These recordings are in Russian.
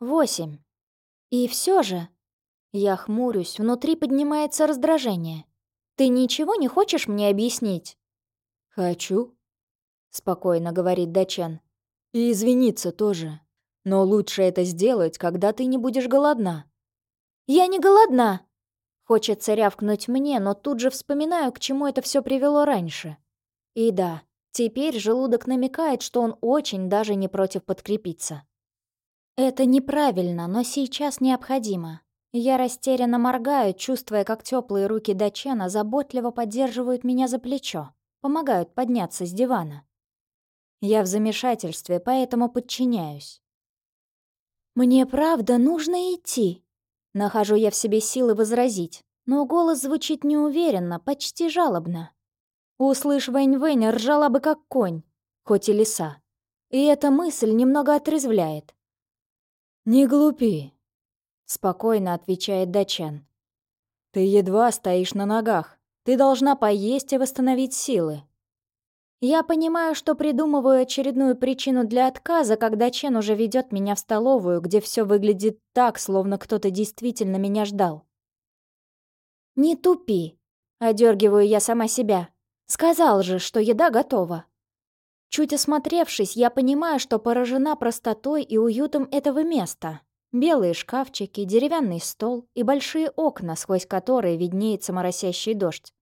восемь. И все же... Я хмурюсь, внутри поднимается раздражение. Ты ничего не хочешь мне объяснить? «Хочу», — спокойно говорит Дачен. «И извиниться тоже. Но лучше это сделать, когда ты не будешь голодна». «Я не голодна!» Хочется рявкнуть мне, но тут же вспоминаю, к чему это все привело раньше. И да, теперь желудок намекает, что он очень даже не против подкрепиться. Это неправильно, но сейчас необходимо. Я растерянно моргаю, чувствуя, как теплые руки Дачена заботливо поддерживают меня за плечо, помогают подняться с дивана. Я в замешательстве, поэтому подчиняюсь. «Мне правда нужно идти?» Нахожу я в себе силы возразить, но голос звучит неуверенно, почти жалобно. Услышь Вэнь-Вэнь, ржала бы как конь, хоть и лиса. И эта мысль немного отрезвляет. «Не глупи», — спокойно отвечает Дачен. «Ты едва стоишь на ногах. Ты должна поесть и восстановить силы. Я понимаю, что придумываю очередную причину для отказа, когда Чен уже ведет меня в столовую, где все выглядит так, словно кто-то действительно меня ждал. «Не тупи», — одергиваю я сама себя. «Сказал же, что еда готова». Чуть осмотревшись, я понимаю, что поражена простотой и уютом этого места. Белые шкафчики, деревянный стол и большие окна, сквозь которые виднеется моросящий дождь.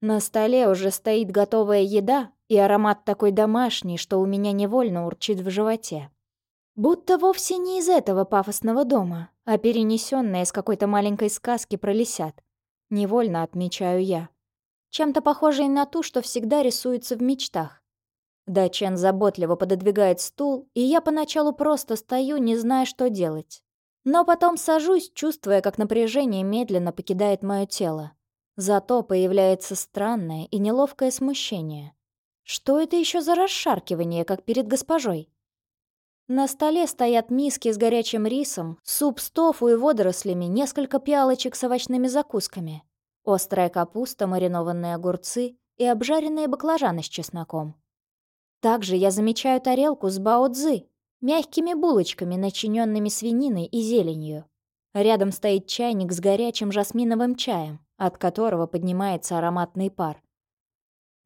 На столе уже стоит готовая еда, и аромат такой домашний, что у меня невольно урчит в животе. Будто вовсе не из этого пафосного дома, а перенесенная из какой-то маленькой сказки про лисят. Невольно отмечаю я. Чем-то похожей на ту, что всегда рисуется в мечтах. Дачен заботливо пододвигает стул, и я поначалу просто стою, не зная, что делать. Но потом сажусь, чувствуя, как напряжение медленно покидает мое тело. Зато появляется странное и неловкое смущение. Что это еще за расшаркивание, как перед госпожой? На столе стоят миски с горячим рисом, суп с тофу и водорослями, несколько пиалочек с овощными закусками, острая капуста, маринованные огурцы и обжаренные баклажаны с чесноком. Также я замечаю тарелку с бао-дзы, мягкими булочками, начиненными свининой и зеленью. Рядом стоит чайник с горячим жасминовым чаем, от которого поднимается ароматный пар.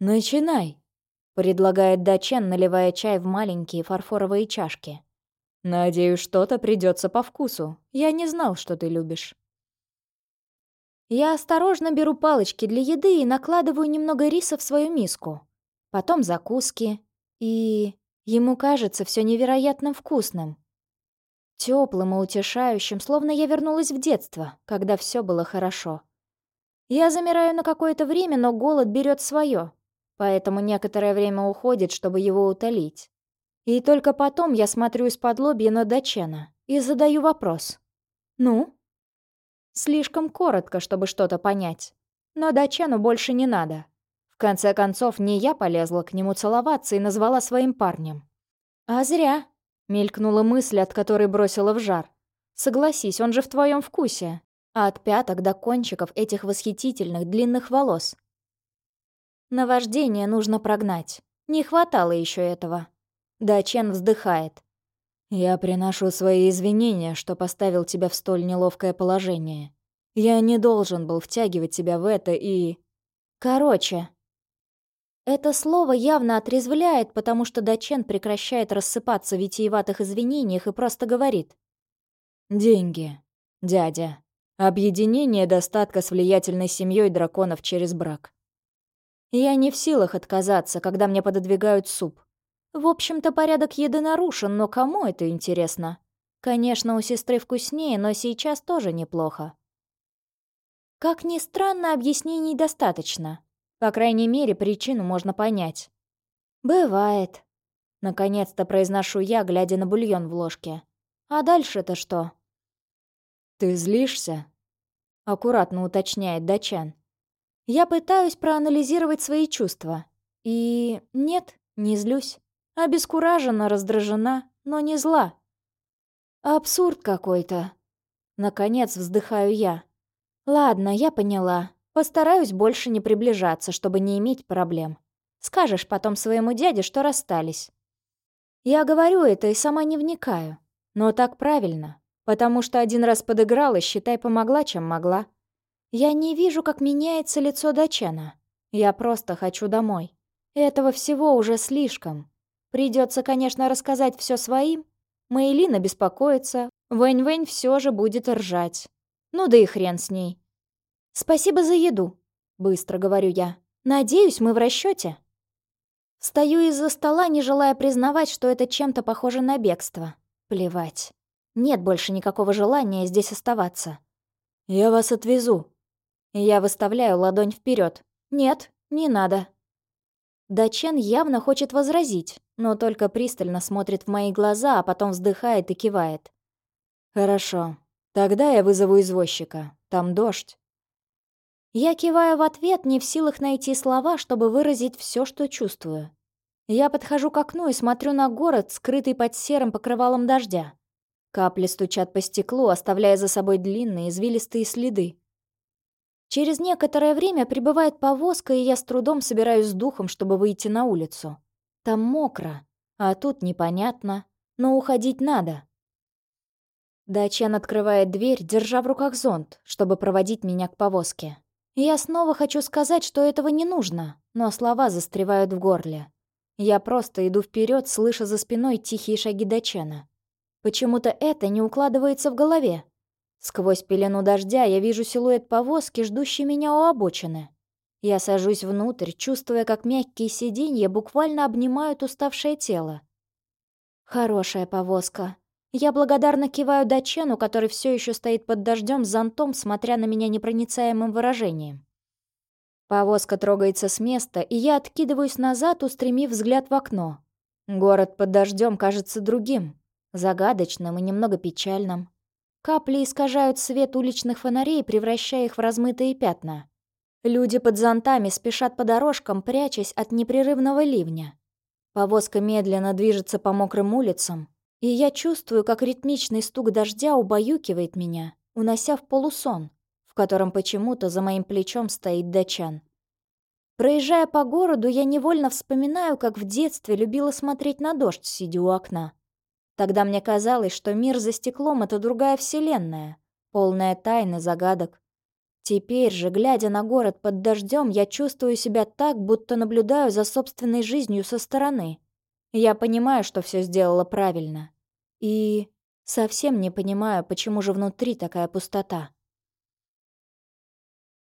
«Начинай», — предлагает Дачен, наливая чай в маленькие фарфоровые чашки. «Надеюсь, что-то придется по вкусу. Я не знал, что ты любишь». Я осторожно беру палочки для еды и накладываю немного риса в свою миску. Потом закуски. И ему кажется все невероятно вкусным. Теплым и утешающим, словно я вернулась в детство, когда все было хорошо. Я замираю на какое-то время, но голод берет свое, поэтому некоторое время уходит, чтобы его утолить. И только потом я смотрю из-под лобья на Дачена и задаю вопрос. «Ну?» Слишком коротко, чтобы что-то понять. Но Дачену больше не надо. Конце концов, не я полезла к нему целоваться и назвала своим парнем. «А зря», — мелькнула мысль, от которой бросила в жар. «Согласись, он же в твоем вкусе а от пяток до кончиков этих восхитительных длинных волос. Наваждение нужно прогнать. Не хватало еще этого. Да Чен вздыхает. «Я приношу свои извинения, что поставил тебя в столь неловкое положение. Я не должен был втягивать тебя в это и...» «Короче...» Это слово явно отрезвляет, потому что Дачен прекращает рассыпаться в витиеватых извинениях и просто говорит. «Деньги, дядя». Объединение достатка с влиятельной семьей драконов через брак. Я не в силах отказаться, когда мне пододвигают суп. В общем-то, порядок еды нарушен, но кому это интересно? Конечно, у сестры вкуснее, но сейчас тоже неплохо. Как ни странно, объяснений достаточно. По крайней мере, причину можно понять. «Бывает», — наконец-то произношу я, глядя на бульон в ложке. «А дальше-то что?» «Ты злишься?» — аккуратно уточняет Дачан. «Я пытаюсь проанализировать свои чувства. И нет, не злюсь. Обескуражена, раздражена, но не зла. Абсурд какой-то. Наконец вздыхаю я. Ладно, я поняла. Постараюсь больше не приближаться, чтобы не иметь проблем. Скажешь потом своему дяде, что расстались. Я говорю это и сама не вникаю. Но так правильно, потому что один раз подыграла, считай, помогла, чем могла. Я не вижу, как меняется лицо Дачена. Я просто хочу домой. Этого всего уже слишком. Придется, конечно, рассказать все своим. Мэйлина беспокоится, Вэнь-Вэнь все же будет ржать. Ну да и хрен с ней. «Спасибо за еду», — быстро говорю я. «Надеюсь, мы в расчете. Стою из-за стола, не желая признавать, что это чем-то похоже на бегство. Плевать. Нет больше никакого желания здесь оставаться. «Я вас отвезу». Я выставляю ладонь вперед. «Нет, не надо». Дачен явно хочет возразить, но только пристально смотрит в мои глаза, а потом вздыхает и кивает. «Хорошо. Тогда я вызову извозчика. Там дождь». Я киваю в ответ, не в силах найти слова, чтобы выразить все, что чувствую. Я подхожу к окну и смотрю на город, скрытый под серым покрывалом дождя. Капли стучат по стеклу, оставляя за собой длинные извилистые следы. Через некоторое время прибывает повозка, и я с трудом собираюсь с духом, чтобы выйти на улицу. Там мокро, а тут непонятно, но уходить надо. Дачан открывает дверь, держа в руках зонт, чтобы проводить меня к повозке. Я снова хочу сказать, что этого не нужно, но слова застревают в горле. Я просто иду вперед, слыша за спиной тихие шаги Дачена. Почему-то это не укладывается в голове. Сквозь пелену дождя я вижу силуэт повозки, ждущей меня у обочины. Я сажусь внутрь, чувствуя, как мягкие сиденья буквально обнимают уставшее тело. Хорошая повозка. Я благодарно киваю Дачену, который все еще стоит под дождем с зонтом, смотря на меня непроницаемым выражением. Повозка трогается с места, и я откидываюсь назад, устремив взгляд в окно. Город под дождем кажется другим, загадочным и немного печальным. Капли искажают свет уличных фонарей, превращая их в размытые пятна. Люди под зонтами спешат по дорожкам, прячась от непрерывного ливня. Повозка медленно движется по мокрым улицам, и я чувствую, как ритмичный стук дождя убаюкивает меня, унося в полусон, в котором почему-то за моим плечом стоит дачан. Проезжая по городу, я невольно вспоминаю, как в детстве любила смотреть на дождь, сидя у окна. Тогда мне казалось, что мир за стеклом — это другая вселенная, полная тайн и загадок. Теперь же, глядя на город под дождем, я чувствую себя так, будто наблюдаю за собственной жизнью со стороны. Я понимаю, что все сделала правильно. И совсем не понимаю, почему же внутри такая пустота.